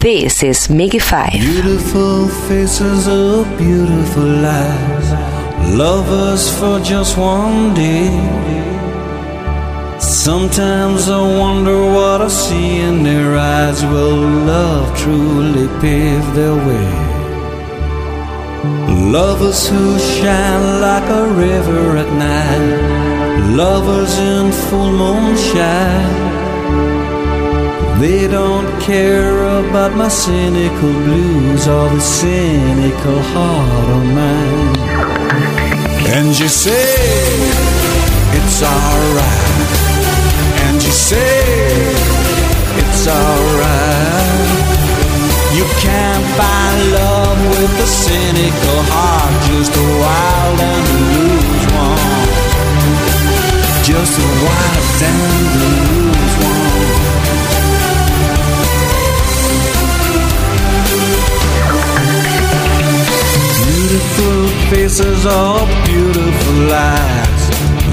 This is MIGY 5. Beautiful faces of beautiful lives, lovers for just one day. Sometimes I wonder what I see in their eyes. Will love truly pave their way? Lovers who shine like a river at night, lovers in full moonshine. They don't care about my cynical blues or the cynical heart of mine. And you say it's alright. And you say it's alright. You can't find love with a cynical heart, just a wild and a loose one. Just a wild and a loose one. Beautiful faces are beautiful lives.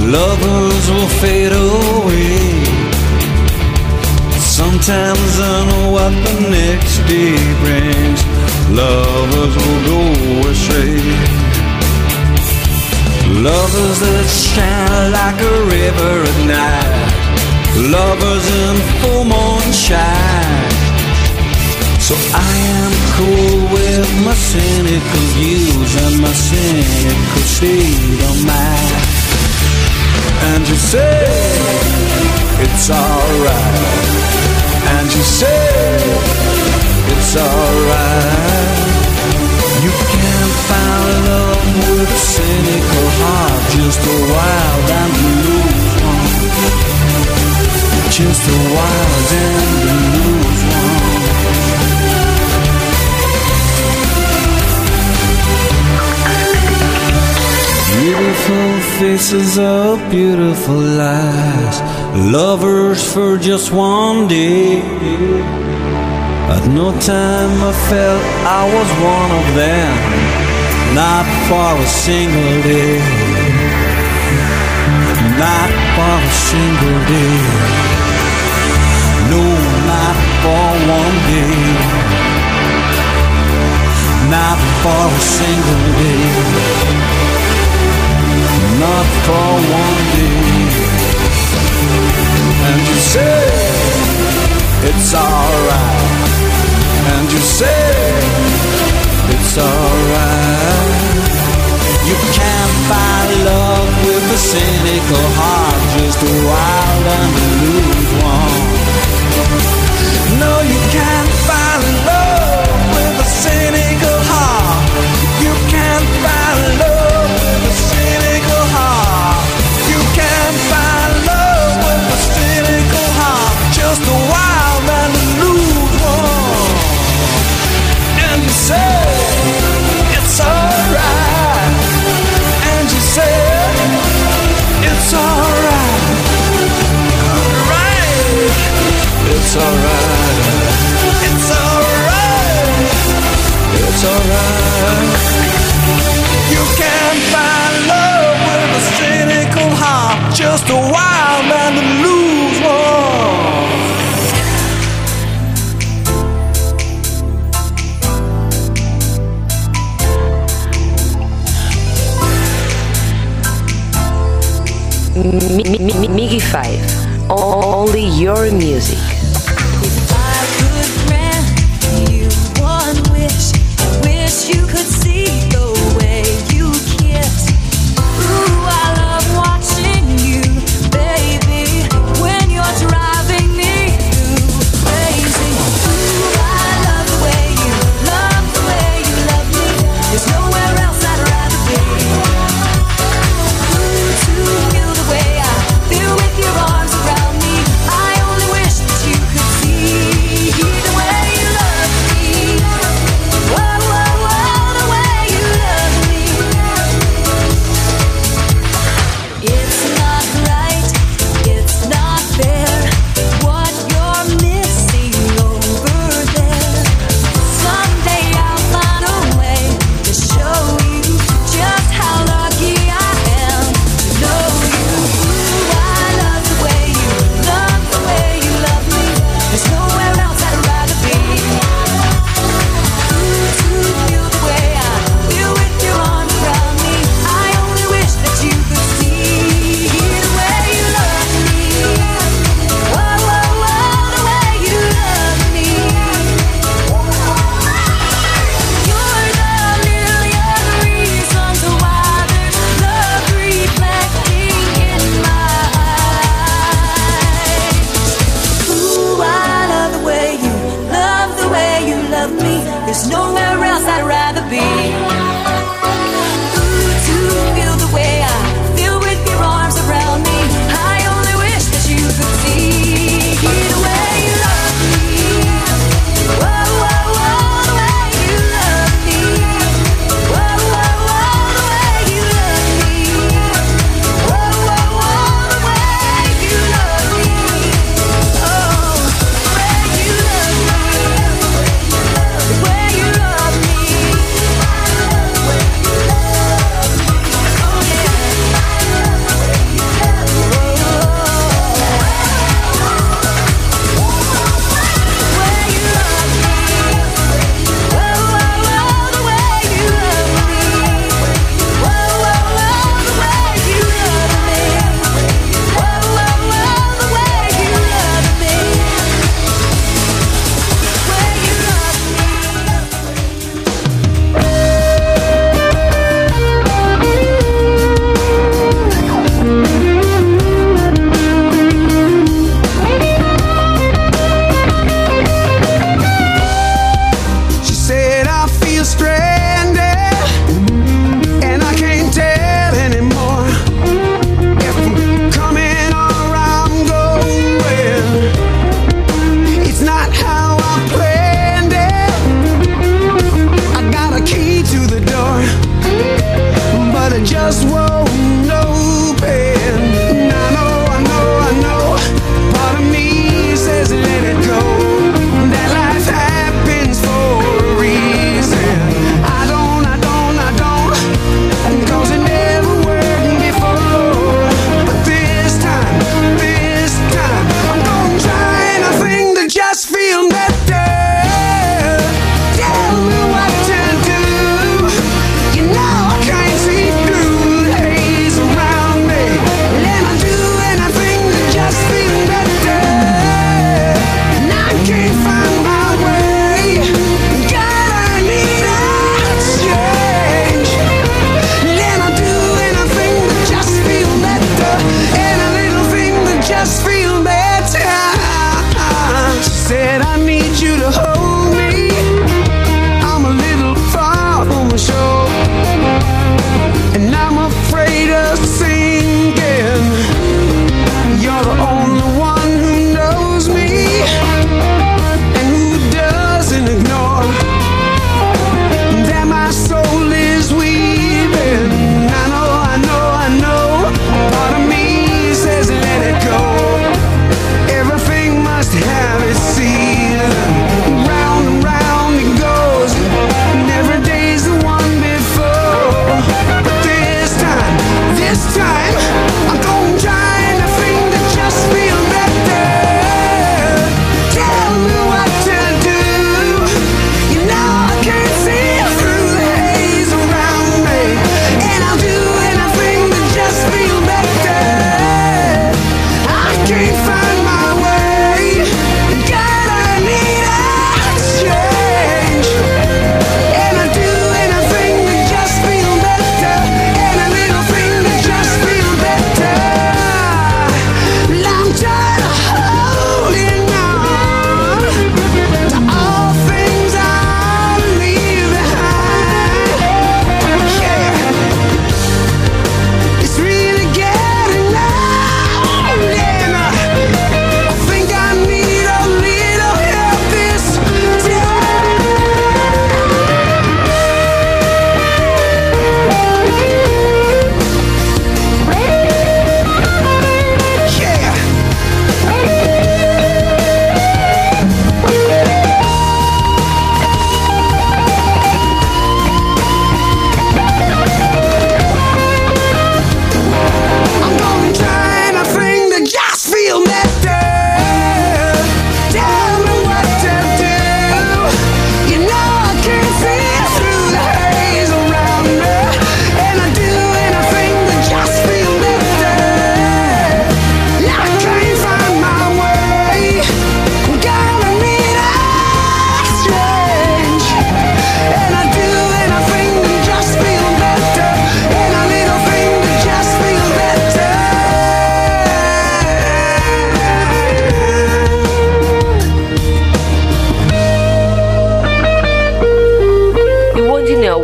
Lovers will fade away. Sometimes I know what the next day brings. Lovers will go astray. Lovers that shine like a river at night. Lovers in full moonshine. So I am cool with my cynical views and my cynical state of mind. And you say it's alright. And you say it's alright. You can't find love with cynical heart, just a wild and loose one. Just a wild and loose Beautiful faces of beautiful lives, lovers for just one day. At no time I felt I was one of them, not for a single day, not for a single day, no, not for one day, not for a single day for one day. And you say it's alright. And you say it's alright. You can't buy love with a cynical heart, just a wild and loose one.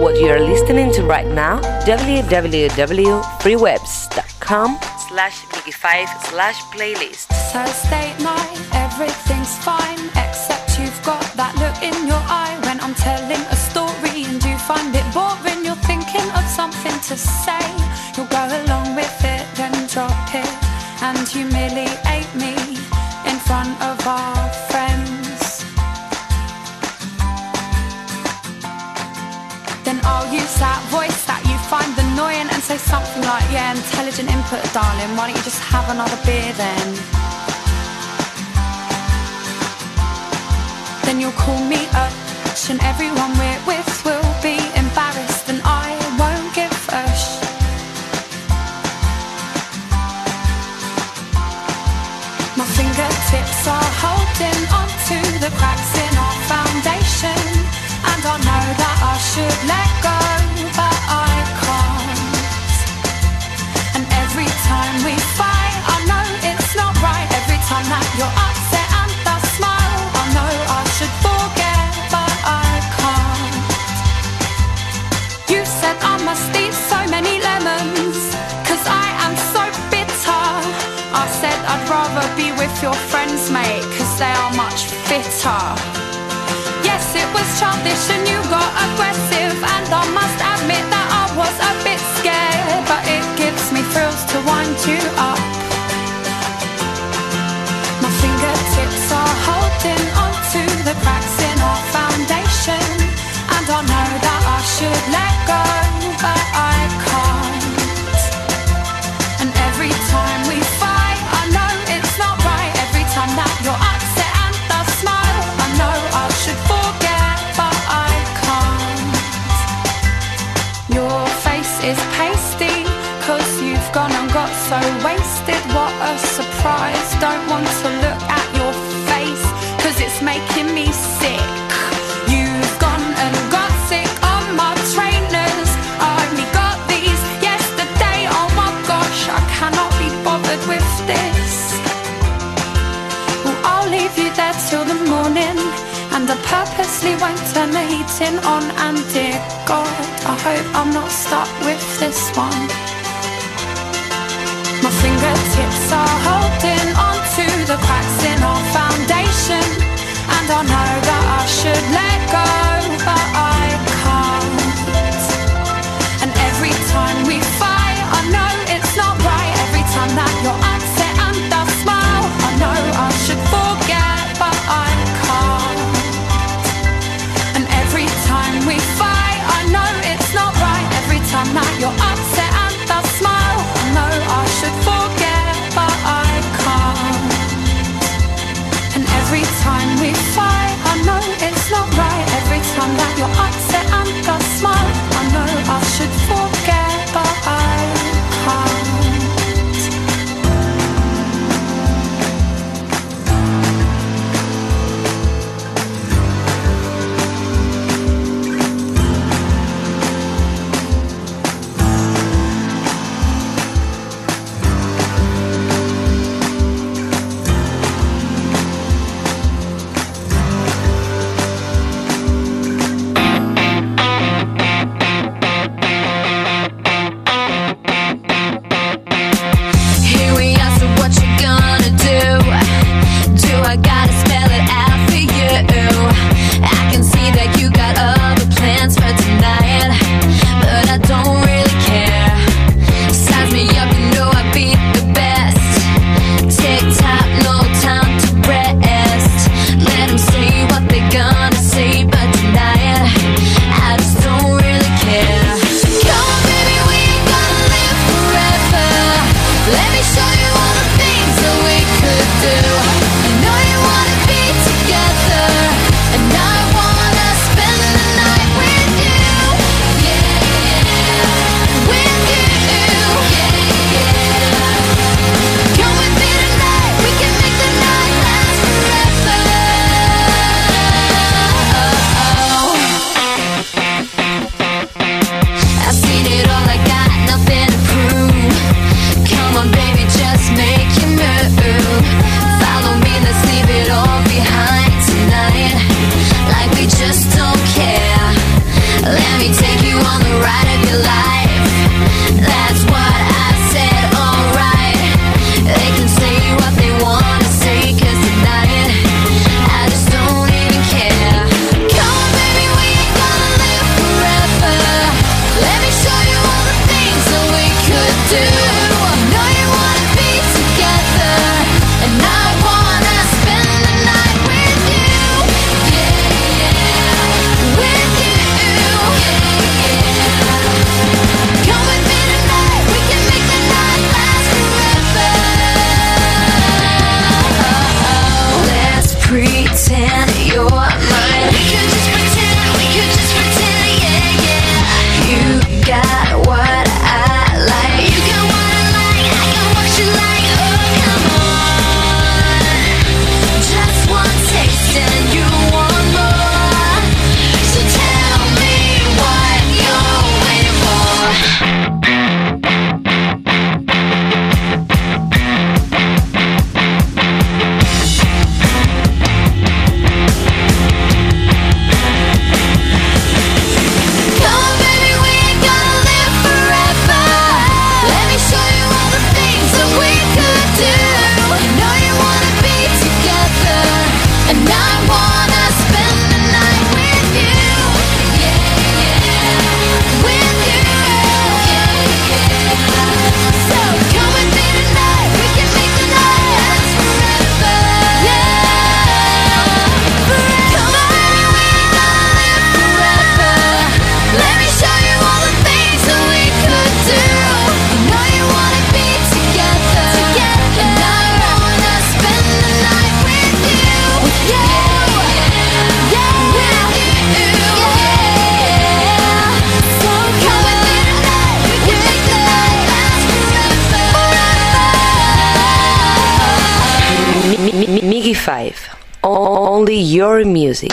what you're listening to right now, www.freewebs.com slash MIGY5 slash playlist. Thursday night, everything's fine, except you've got that look in your eye when I'm telling a story and you find it boring. You're thinking of something to say, you'll go along with it, then drop it and humiliate say something like, yeah, intelligent input, darling, why don't you just have another beer then? Then you'll call me up and everyone we're with will be embarrassed and I won't give a sh. My fingertips are holding onto the cracks in our foundation and I know that I should let go. we fight. I know it's not right every time that you're upset and smile. I know I should forget, but I can't. You said I must eat so many lemons, cause I am so bitter. I said I'd rather be with your friends, mate, cause they are much fitter. Yes, it was childish and you got aggressive, and I my you are. waiting on and dear God, I hope I'm not stuck with this one. My fingertips are holding on to the cracks in our foundation, and I know that I should let go, but I can't. And every time we fight, I know it's not right. Every time that you're your music.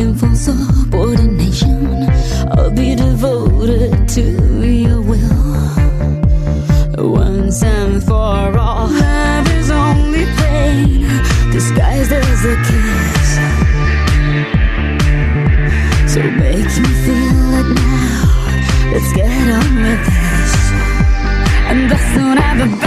and fall subordination. I'll be devoted to your will once and for all. Love is only pain disguised as a kiss. So make me feel it now. Let's get on with this. And that's not a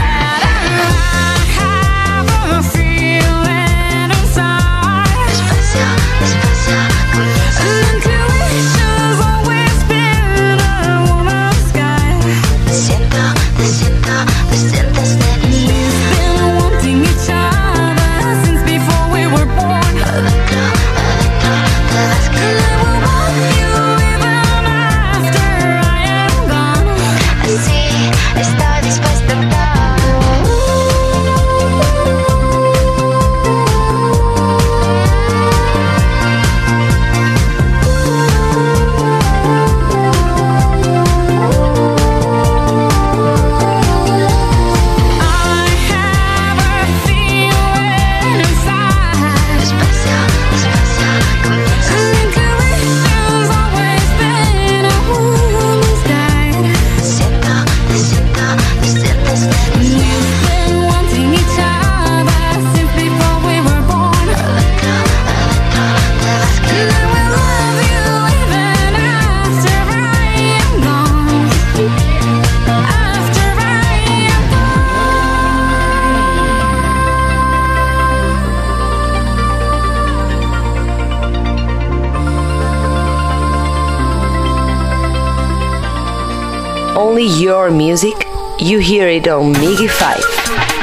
Only your music, you hear it on MIGY 5.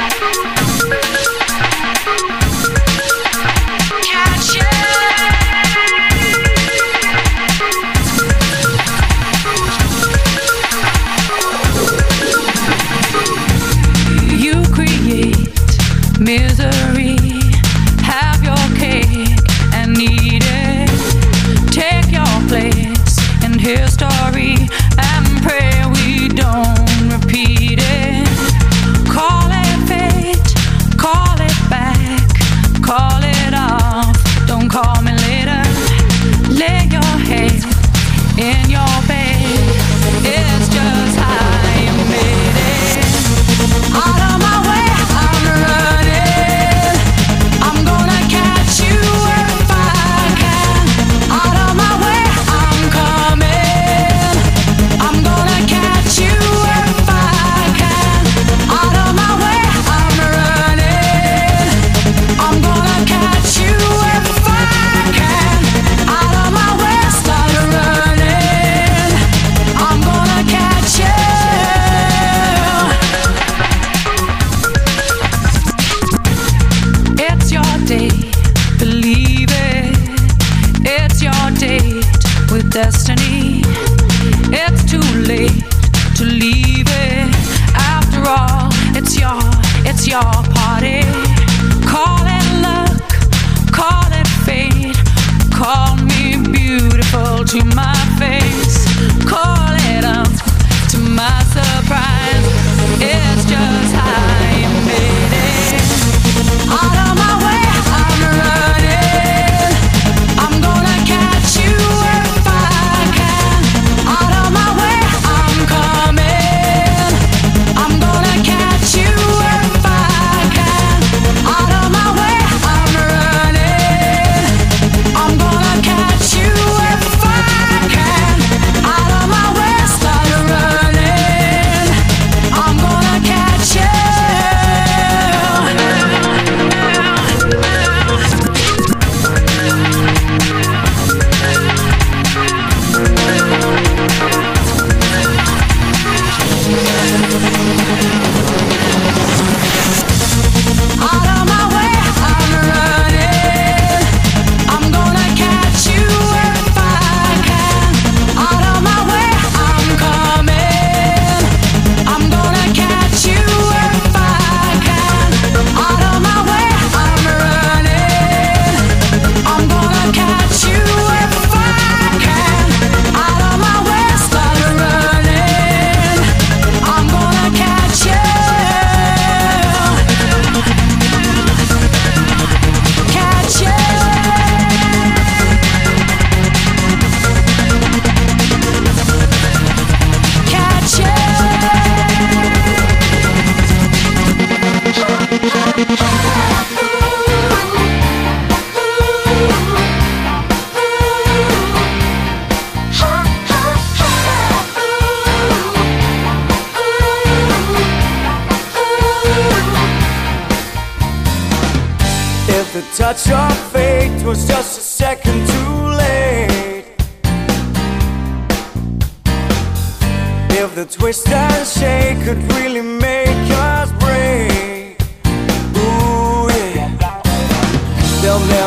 The twist and shake could really make us break. Ooh, yeah. They'll never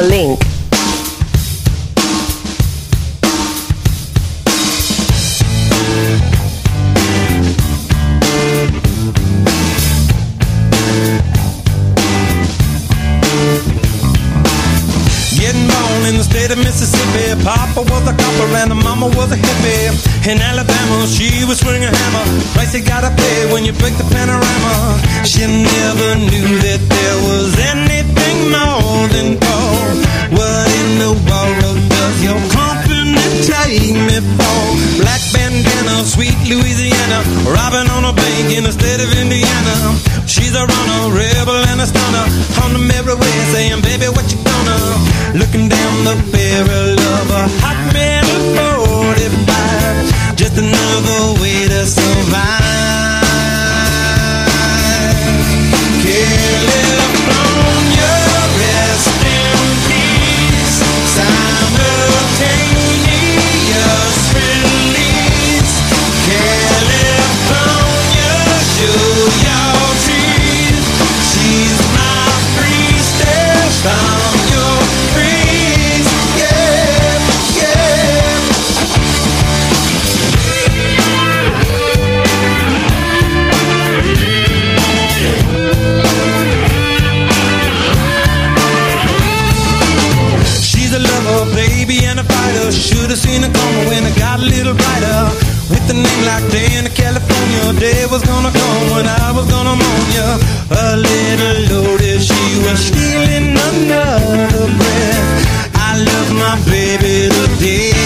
The link. Getting born in the state of Mississippi. Papa was a copper and mama was a hippie. In Alabama, she was swinging a hammer. Price you gotta pay when you break the panorama. She never knew that there was anything more than gold. What in the world does your company take me for? Black bandana, sweet Louisiana. Robbing on a bank in the state of Indiana. She's a runner, rebel and a stunner. On the merry way, saying, baby, what you gonna? Looking down the barrel of a hot metal 45. Just another way to survive. California, With a name like Dan, California day was gonna come when I was gonna moan ya. A little loaded, she was stealing another breath. I love my baby today.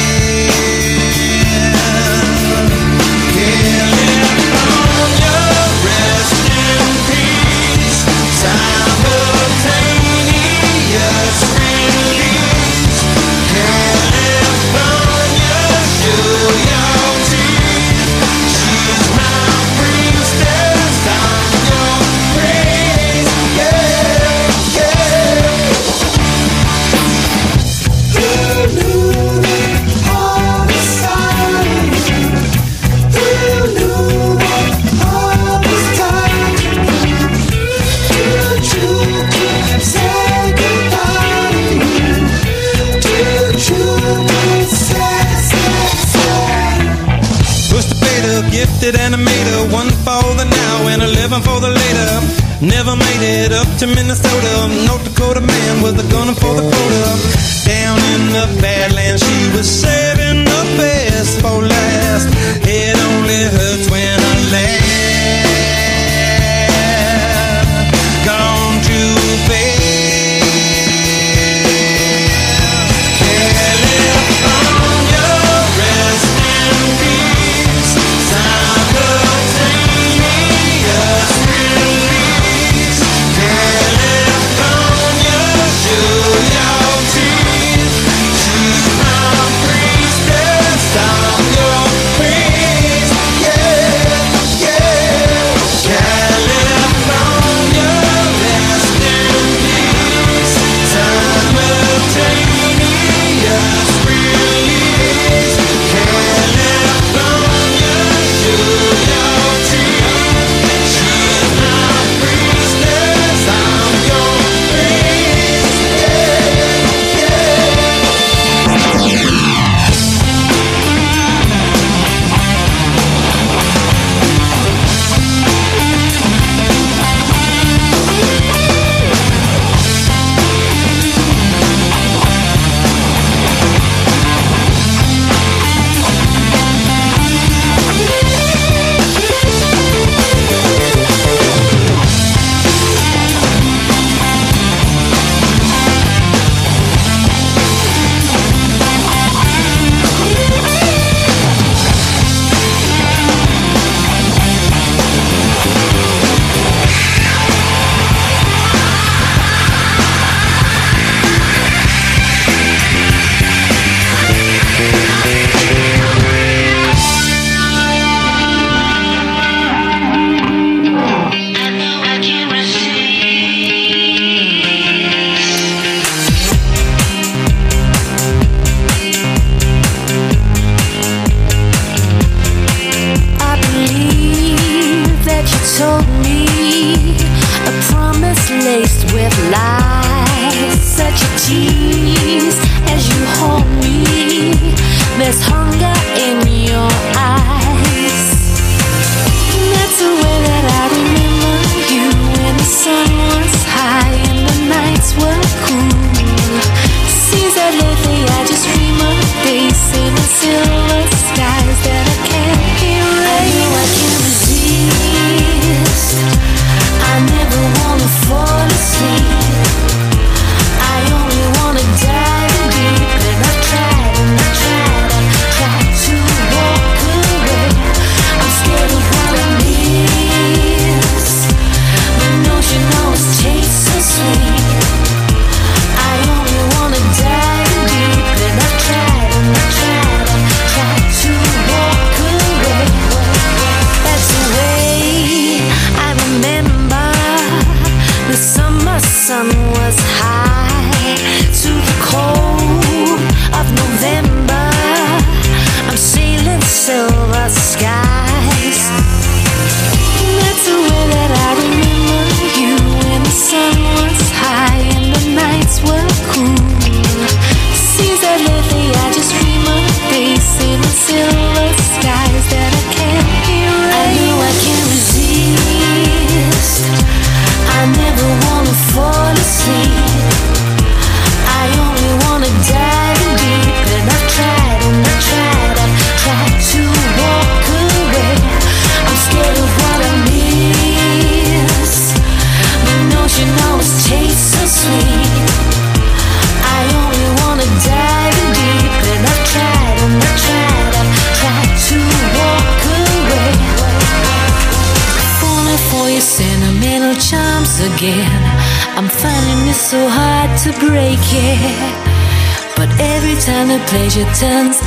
Turns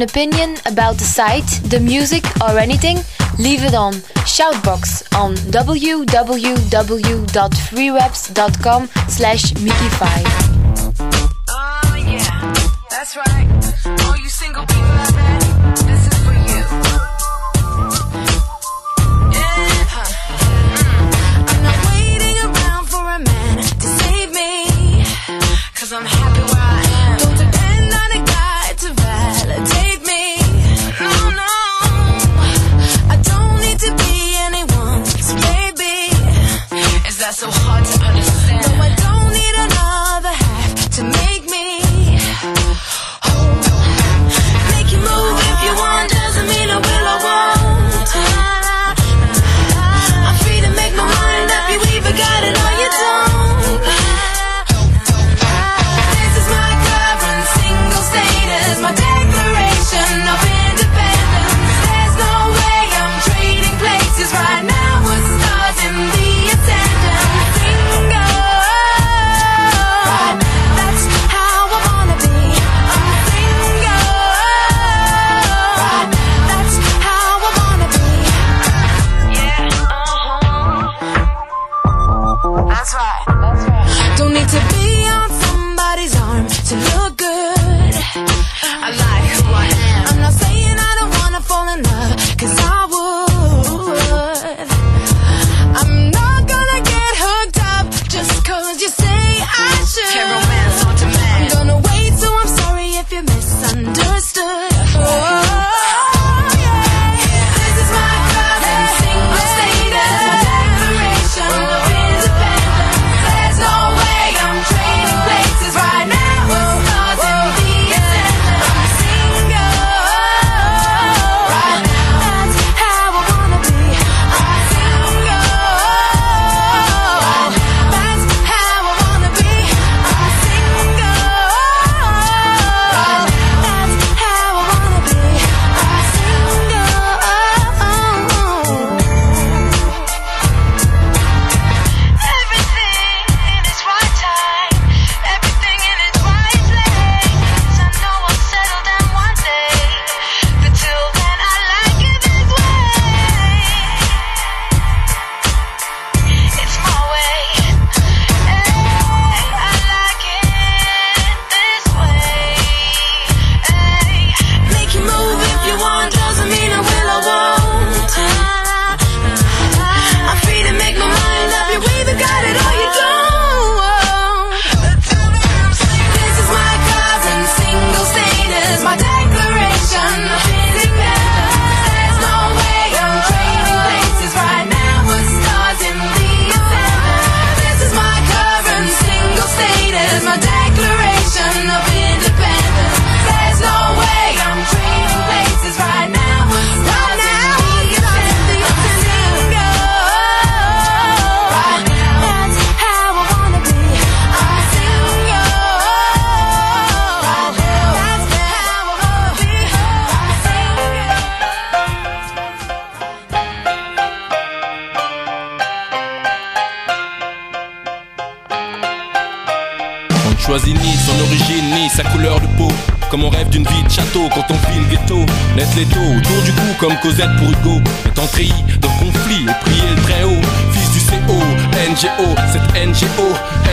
an opinion about the site, the music, or anything, leave it on Shoutbox on www.freereps.com slash Mickey5. Oh yeah, that's right. quand on file ghetto. Laisse les taux autour du cou comme Cosette pour Hugo. Est entrée dans le conflit et prier le très haut. Fils du CO, NGO, cette NGO,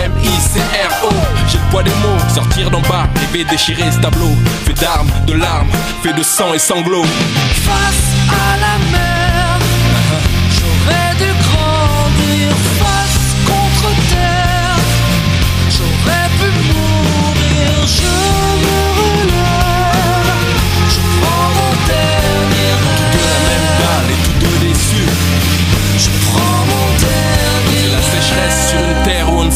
M-I-C-R-O. J'ai le poids des mots, sortir d'en bas, rêver déchirer ce tableau. Fait d'armes, de larmes, fait de sang et sanglots. Face à la mer.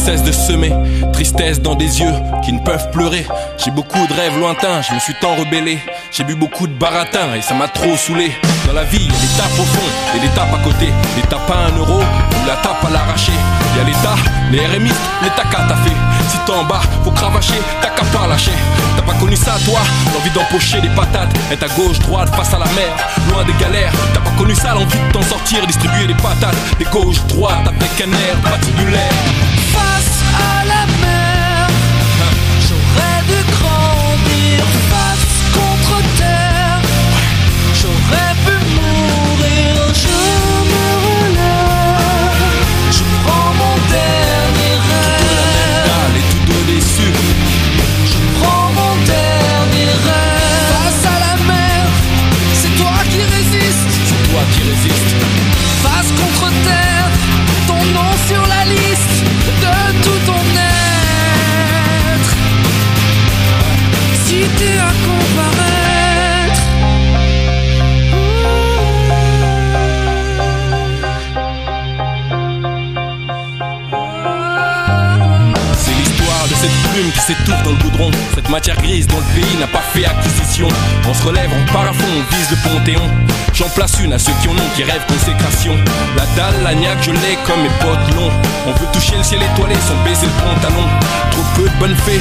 cesse de semer. Tristesse dans des yeux qui ne peuvent pleurer. J'ai beaucoup de rêves lointains, je me suis tant rebellé. J'ai bu beaucoup de baratin et ça m'a trop saoulé. Dans la vie, il y a des tapes au fond et des tapes à côté. Des tapes à un euro ou la tape à l'arraché. Il y a l'État, les RMistes, les tacas fait si t'en bas, faut cravacher, t'as qu'à pas lâcher. T'as pas connu ça, toi L'envie d'empocher des patates, être à gauche, droite, face à la mer, loin des galères. T'as pas connu ça, l'envie de t'en sortir, distribuer des patates, des gauches, droites, avec un air patibulaire. Face à la mer. Se relève, on part à fond, on vise le panthéon. J'en place une à ceux qui en ont, qui rêvent consécration. La dalle, la niaque, je l'ai comme mes potes longs. On veut toucher le ciel étoilé sans baisser le pantalon. Trop peu de bonnes fées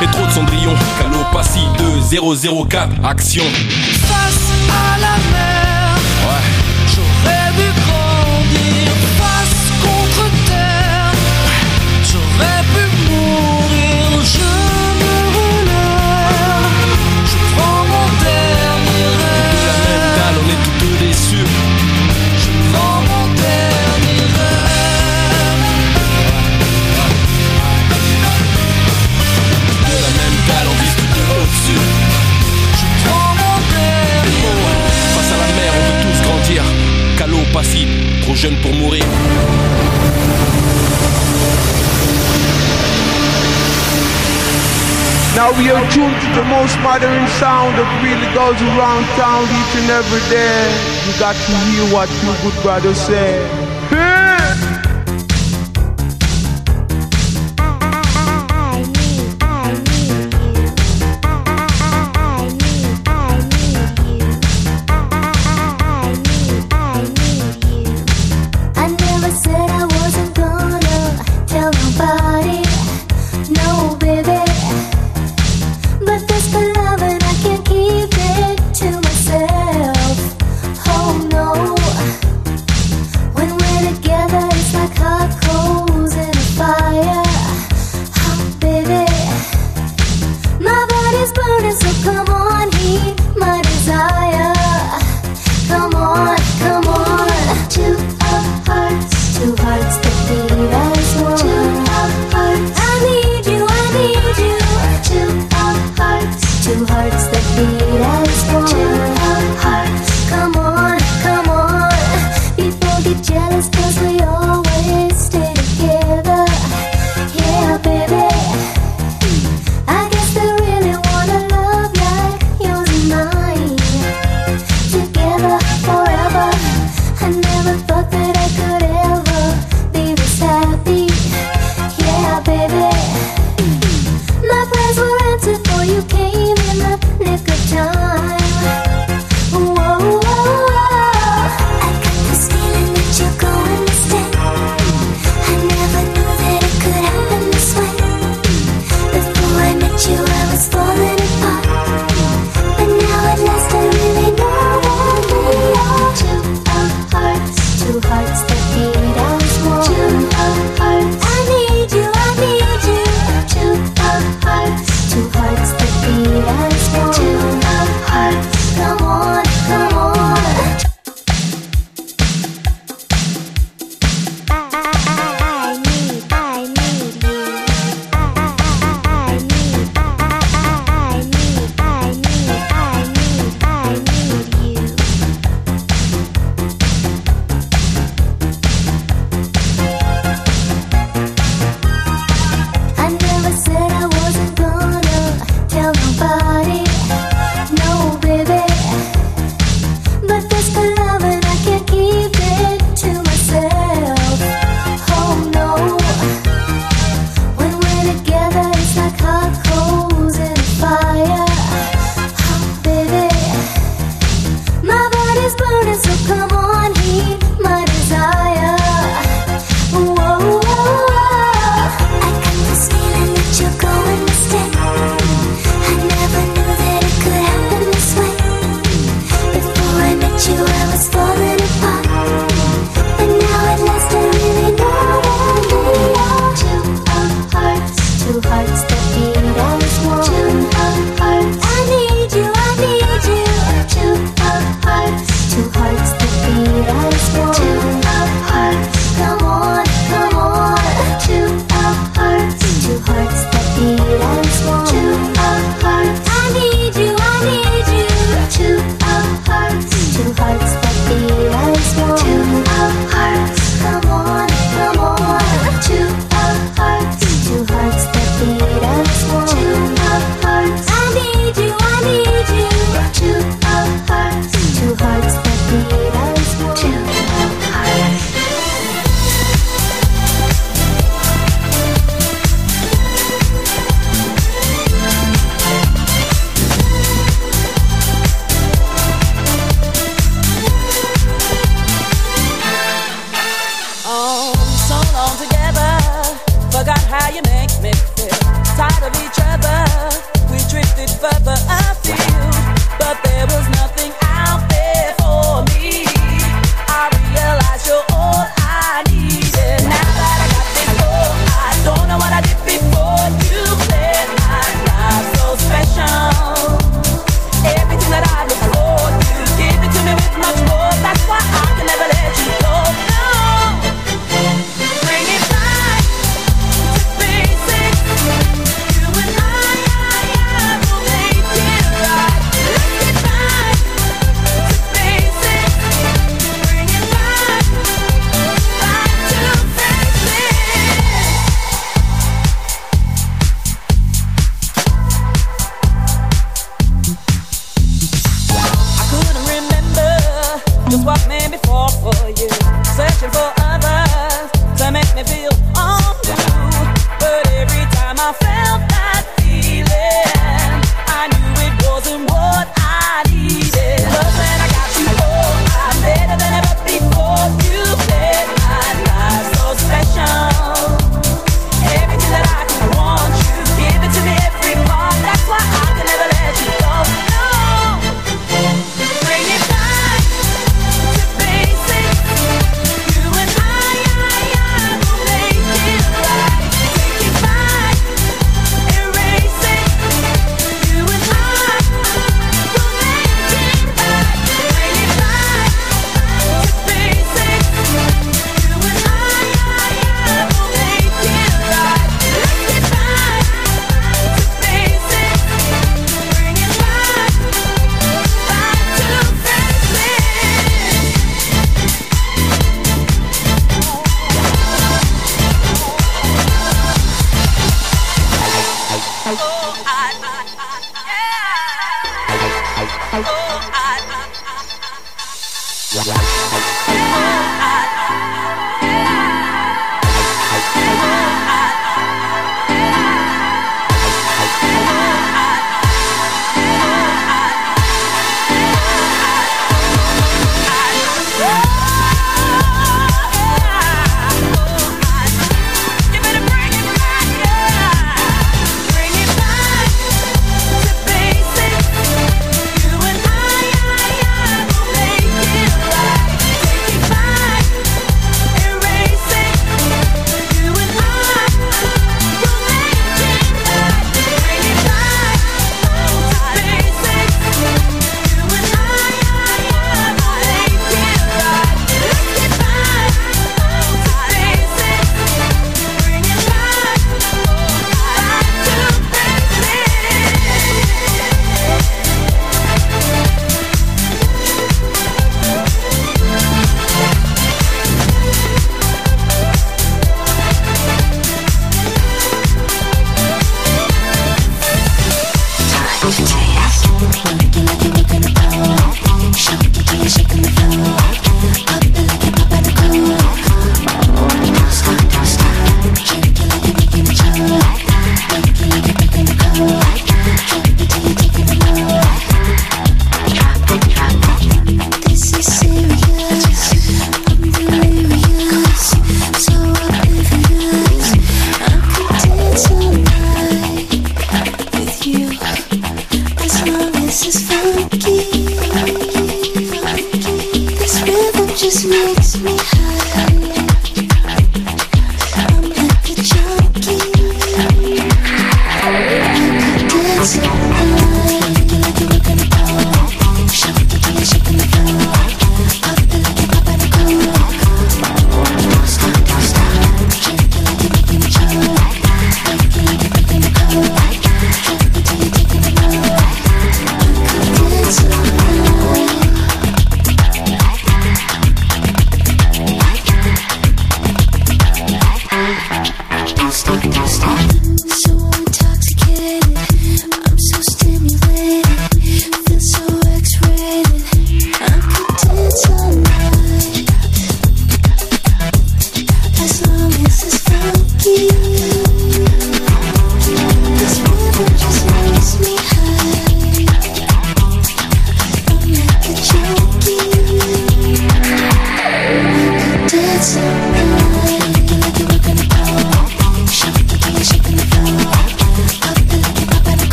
et trop de cendrillons. Calopassie 2004, action. Face à la mer, Ouais. j'aurais dû grandir. Trop jeune pour mourir. Now we are tuned to the most modern sound that really goes around town each and every day. You got to hear what your good brother say.